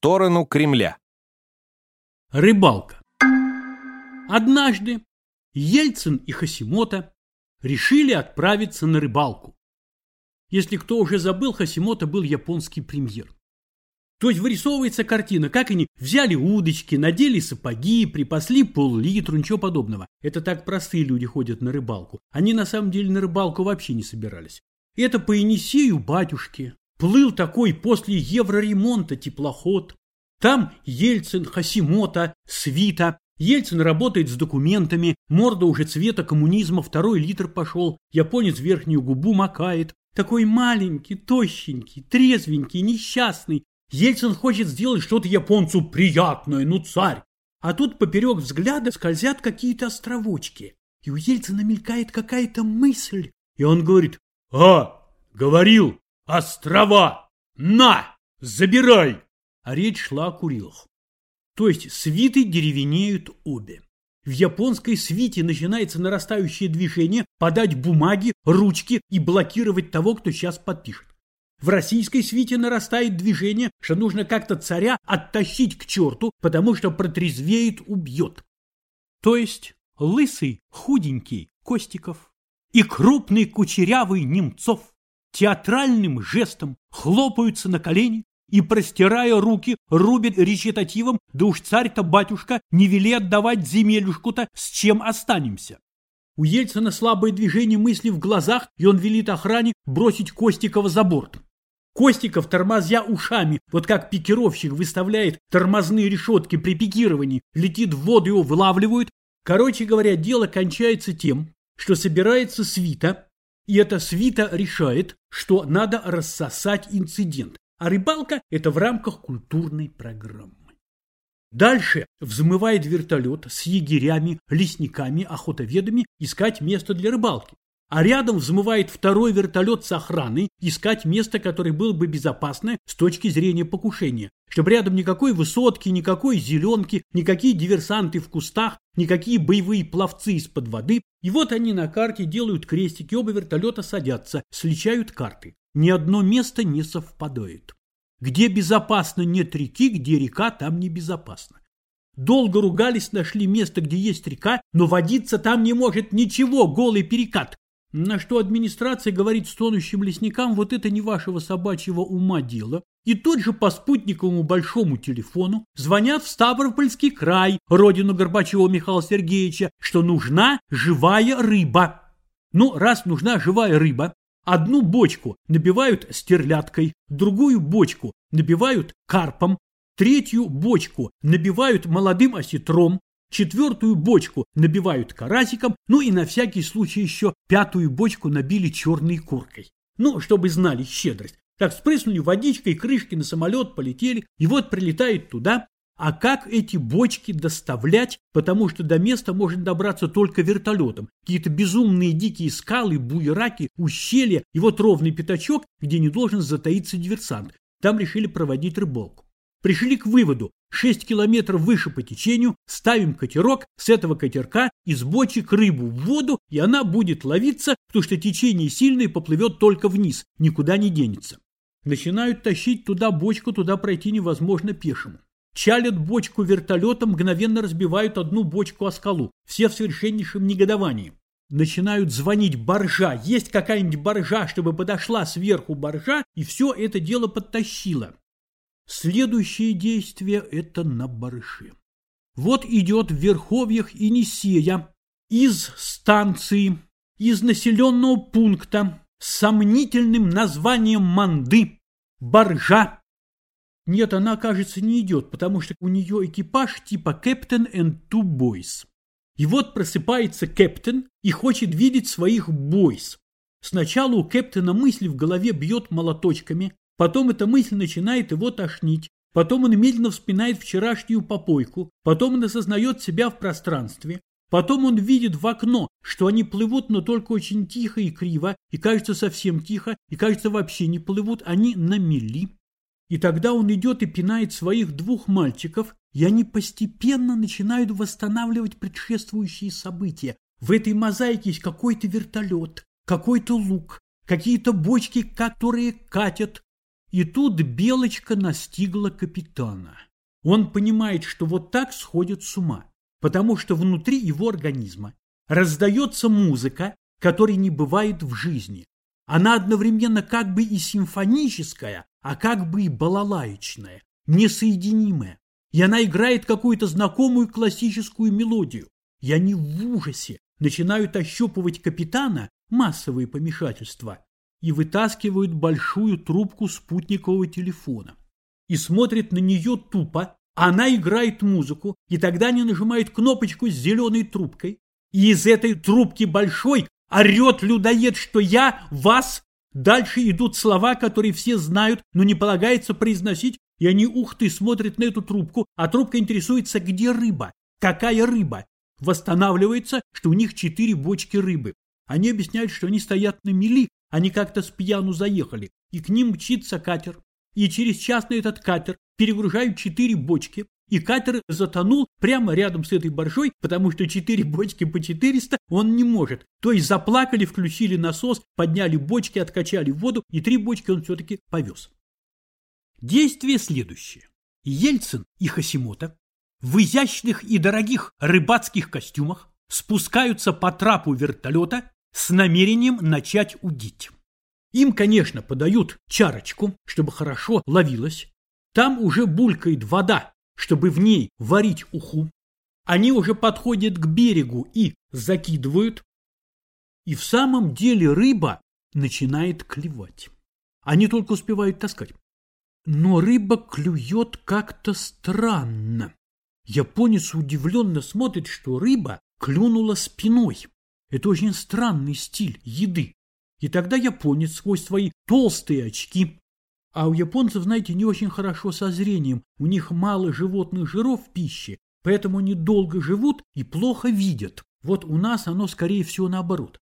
сторону Кремля. Рыбалка. Однажды Ельцин и Хасимота решили отправиться на рыбалку. Если кто уже забыл, Хасимота был японский премьер. То есть вырисовывается картина, как они взяли удочки, надели сапоги, припасли пол-литру, ничего подобного. Это так простые люди ходят на рыбалку. Они на самом деле на рыбалку вообще не собирались. Это по Енисею батюшки. Плыл такой после евроремонта теплоход. Там Ельцин, Хасимота, Свита. Ельцин работает с документами, морда уже цвета коммунизма, второй литр пошел, японец верхнюю губу макает. Такой маленький, тощенький, трезвенький, несчастный. Ельцин хочет сделать что-то японцу приятное, ну царь. А тут поперек взгляда скользят какие-то островочки. И у Ельцина мелькает какая-то мысль. И он говорит, «А, говорил, острова! На, забирай!» А речь шла о Курилах. То есть свиты деревенеют обе. В японской свите начинается нарастающее движение подать бумаги, ручки и блокировать того, кто сейчас подпишет. В российской свите нарастает движение, что нужно как-то царя оттащить к черту, потому что протрезвеет, убьет. То есть лысый, худенький Костиков и крупный кучерявый Немцов театральным жестом хлопаются на колени и, простирая руки, рубят речитативом, да уж царь-то, батюшка, не вели отдавать земелюшку-то, с чем останемся. У Ельцина слабое движение мысли в глазах, и он велит охране бросить Костикова за борт. Костиков, тормозя ушами, вот как пикировщик выставляет тормозные решетки при пикировании, летит в воду, его вылавливают. Короче говоря, дело кончается тем, что собирается свита, и эта свита решает, что надо рассосать инцидент, а рыбалка – это в рамках культурной программы. Дальше взмывает вертолет с егерями, лесниками, охотоведами искать место для рыбалки. А рядом взмывает второй вертолет с охраной искать место, которое было бы безопасное с точки зрения покушения. Чтобы рядом никакой высотки, никакой зеленки, никакие диверсанты в кустах, никакие боевые пловцы из-под воды. И вот они на карте делают крестики, оба вертолета садятся, сличают карты. Ни одно место не совпадает. Где безопасно нет реки, где река, там небезопасно. Долго ругались, нашли место, где есть река, но водиться там не может ничего, голый перекат. На что администрация говорит стонущим лесникам, вот это не вашего собачьего ума дело. И тут же по спутниковому большому телефону звонят в Ставропольский край, родину Горбачева Михаила Сергеевича, что нужна живая рыба. Ну, раз нужна живая рыба, одну бочку набивают стерляткой, другую бочку набивают карпом, третью бочку набивают молодым осетром, четвертую бочку набивают карасиком, ну и на всякий случай еще пятую бочку набили черной куркой. Ну, чтобы знали щедрость. Так спрыснули водичкой, крышки на самолет полетели, и вот прилетает туда. А как эти бочки доставлять, потому что до места можно добраться только вертолетом. Какие-то безумные дикие скалы, буераки, ущелья, и вот ровный пятачок, где не должен затаиться диверсант. Там решили проводить рыбалку. Пришли к выводу, 6 километров выше по течению ставим катерок, с этого катерка из бочек рыбу в воду, и она будет ловиться, потому что течение сильное поплывет только вниз, никуда не денется. Начинают тащить туда бочку, туда пройти невозможно пешему. Чалят бочку вертолетом, мгновенно разбивают одну бочку о скалу. Все в совершеннейшем негодовании. Начинают звонить боржа. Есть какая-нибудь боржа, чтобы подошла сверху боржа и все это дело подтащила. Следующее действие – это на барыше. Вот идет в верховьях Инисея из станции, из населенного пункта с сомнительным названием Манды, Баржа. Нет, она, кажется, не идет, потому что у нее экипаж типа Captain and Two Boys. И вот просыпается Кэптен и хочет видеть своих бойс. Сначала у Кэптена мысли в голове бьет молоточками, Потом эта мысль начинает его тошнить. Потом он медленно вспоминает вчерашнюю попойку. Потом он осознает себя в пространстве. Потом он видит в окно, что они плывут, но только очень тихо и криво, и кажется совсем тихо, и кажется вообще не плывут, они на мели. И тогда он идет и пинает своих двух мальчиков, и они постепенно начинают восстанавливать предшествующие события. В этой мозаике есть какой-то вертолет, какой-то лук, какие-то бочки, которые катят, И тут Белочка настигла капитана. Он понимает, что вот так сходит с ума, потому что внутри его организма раздается музыка, которой не бывает в жизни. Она одновременно как бы и симфоническая, а как бы и балалаечная, несоединимая. И она играет какую-то знакомую классическую мелодию. И они в ужасе начинают ощупывать капитана, массовые помешательства, и вытаскивают большую трубку спутникового телефона. И смотрят на нее тупо, она играет музыку, и тогда они нажимают кнопочку с зеленой трубкой, и из этой трубки большой орет людоед, что я вас... Дальше идут слова, которые все знают, но не полагается произносить, и они, ух ты, смотрят на эту трубку, а трубка интересуется, где рыба, какая рыба. Восстанавливается, что у них четыре бочки рыбы. Они объясняют, что они стоят на мели, они как-то с пьяну заехали, и к ним мчится катер. И через час на этот катер перегружают четыре бочки, и катер затонул прямо рядом с этой боржой, потому что четыре бочки по 400 он не может. То есть заплакали, включили насос, подняли бочки, откачали воду, и три бочки он все-таки повез. Действие следующее. Ельцин и Хасимота в изящных и дорогих рыбацких костюмах спускаются по трапу вертолета с намерением начать удить. Им, конечно, подают чарочку, чтобы хорошо ловилось. Там уже булькает вода, чтобы в ней варить уху. Они уже подходят к берегу и закидывают. И в самом деле рыба начинает клевать. Они только успевают таскать. Но рыба клюет как-то странно. Японец удивленно смотрит, что рыба клюнула спиной. Это очень странный стиль еды. И тогда японец сквозь свои толстые очки а у японцев, знаете, не очень хорошо со зрением, у них мало животных жиров в пище, поэтому они долго живут и плохо видят. Вот у нас оно, скорее всего, наоборот.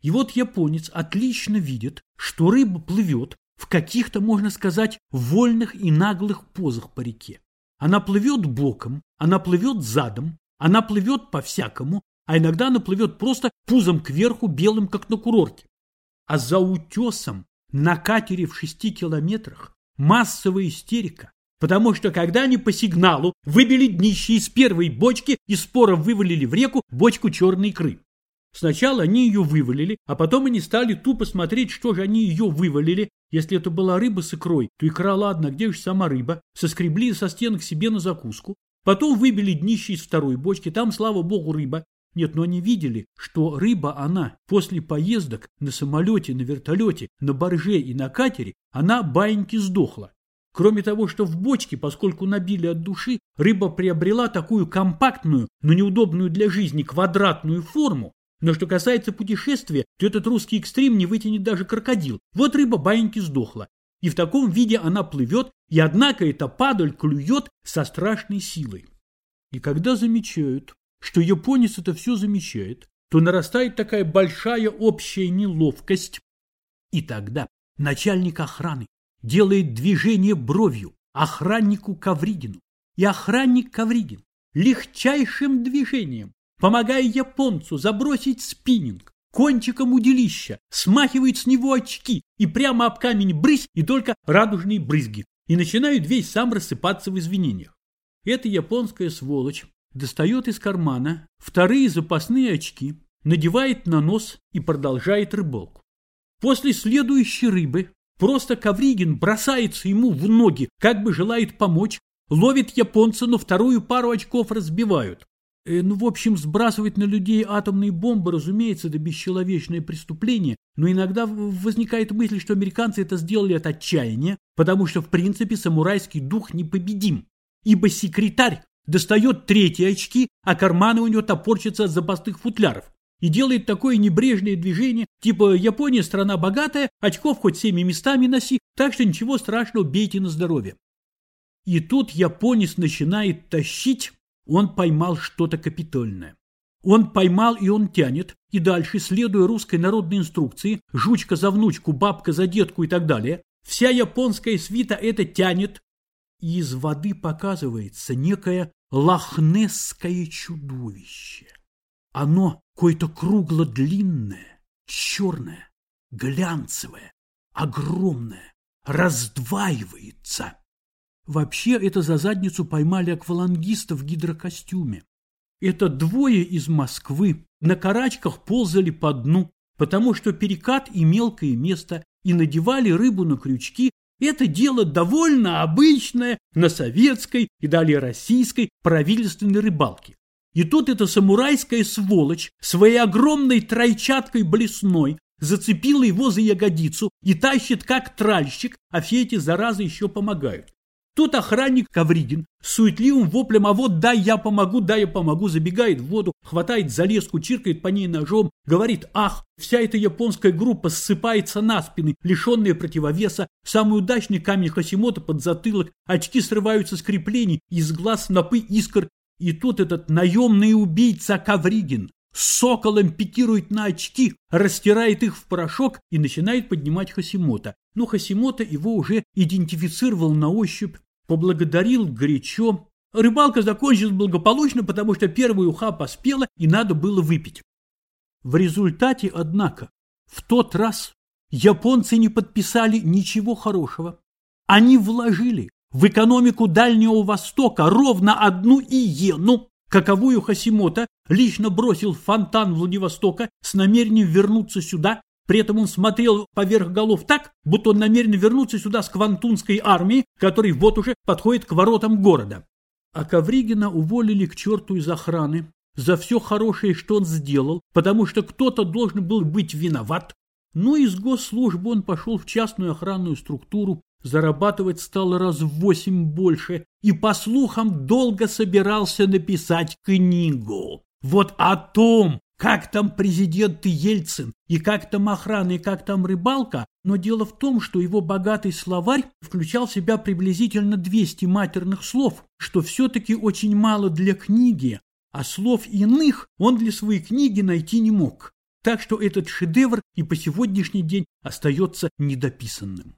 И вот японец отлично видит, что рыба плывет в каких-то, можно сказать, вольных и наглых позах по реке. Она плывет боком, она плывет задом, она плывет по-всякому, а иногда она плывет просто пузом кверху, белым, как на курорте. А за утесом на катере в шести километрах массовая истерика, потому что когда они по сигналу выбили днище из первой бочки и споро вывалили в реку бочку черной икры. Сначала они ее вывалили, а потом они стали тупо смотреть, что же они ее вывалили. Если это была рыба с икрой, то икра ладно, где же сама рыба? Соскребли со стенок себе на закуску. Потом выбили днище из второй бочки, там, слава богу, рыба. Нет, но они видели, что рыба она после поездок на самолете, на вертолете, на барже и на катере, она баиньки сдохла. Кроме того, что в бочке, поскольку набили от души, рыба приобрела такую компактную, но неудобную для жизни квадратную форму, но что касается путешествия, то этот русский экстрим не вытянет даже крокодил. Вот рыба баиньки сдохла. И в таком виде она плывет, и однако эта падаль клюет со страшной силой. И когда замечают, что японец это все замечает, то нарастает такая большая общая неловкость. И тогда начальник охраны делает движение бровью охраннику Ковригину. И охранник Ковригин легчайшим движением, помогая японцу забросить спиннинг, кончиком удилища, смахивает с него очки и прямо об камень брысь и только радужные брызги, и начинает весь сам рассыпаться в извинениях. Эта японская сволочь достает из кармана вторые запасные очки, надевает на нос и продолжает рыбалку. После следующей рыбы просто Ковригин бросается ему в ноги, как бы желает помочь, ловит японца, но вторую пару очков разбивают. Э, ну, в общем, сбрасывать на людей атомные бомбы, разумеется, это бесчеловечное преступление, но иногда возникает мысль, что американцы это сделали от отчаяния, потому что, в принципе, самурайский дух непобедим. Ибо секретарь достает третьи очки, а карманы у него топорчатся от запасных футляров. И делает такое небрежное движение, типа «Япония страна богатая, очков хоть всеми местами носи, так что ничего страшного, бейте на здоровье». И тут японец начинает тащить, он поймал что-то капитольное. Он поймал и он тянет, и дальше, следуя русской народной инструкции, жучка за внучку, бабка за детку и так далее, вся японская свита это тянет, и из воды показывается некое лохнесское чудовище. Оно какое-то кругло-длинное, черное, глянцевое, огромное, раздваивается. Вообще это за задницу поймали аквалангиста в гидрокостюме. Это двое из Москвы на карачках ползали по дну, потому что перекат и мелкое место, и надевали рыбу на крючки. Это дело довольно обычное на советской и далее российской правительственной рыбалке. И тут эта самурайская сволочь своей огромной тройчаткой блесной зацепила его за ягодицу и тащит как тральщик, а все эти заразы еще помогают. Тут охранник Ковригин суетливым воплем «А вот дай я помогу, дай я помогу» забегает в воду, хватает за леску, чиркает по ней ножом, говорит «Ах, вся эта японская группа ссыпается на спины, лишенные противовеса, самый удачный камень Хасимота под затылок, очки срываются с креплений, из глаз снопы искр». И тут этот наемный убийца Ковригин соколом пикирует на очки, растирает их в порошок и начинает поднимать Хасимота. Но Хасимота его уже идентифицировал на ощупь, поблагодарил горячо. Рыбалка закончилась благополучно, потому что первая уха поспела и надо было выпить. В результате, однако, в тот раз японцы не подписали ничего хорошего. Они вложили в экономику Дальнего Востока ровно одну иену, каковую Хасимота лично бросил в фонтан Владивостока с намерением вернуться сюда при этом он смотрел поверх голов так, будто он намерен вернуться сюда с Квантунской армией, который вот уже подходит к воротам города. А Ковригина уволили к черту из охраны за все хорошее, что он сделал, потому что кто-то должен был быть виноват. Но из госслужбы он пошел в частную охранную структуру, зарабатывать стало раз в восемь больше и, по слухам, долго собирался написать книгу. Вот о том, как там президент Ельцин, и как там охрана, и как там рыбалка, но дело в том, что его богатый словарь включал в себя приблизительно 200 матерных слов, что все-таки очень мало для книги, а слов иных он для своей книги найти не мог. Так что этот шедевр и по сегодняшний день остается недописанным.